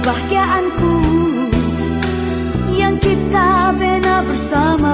kebahagiaanku Yang kita bina bersama.